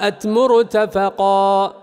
وساءت مرتفقا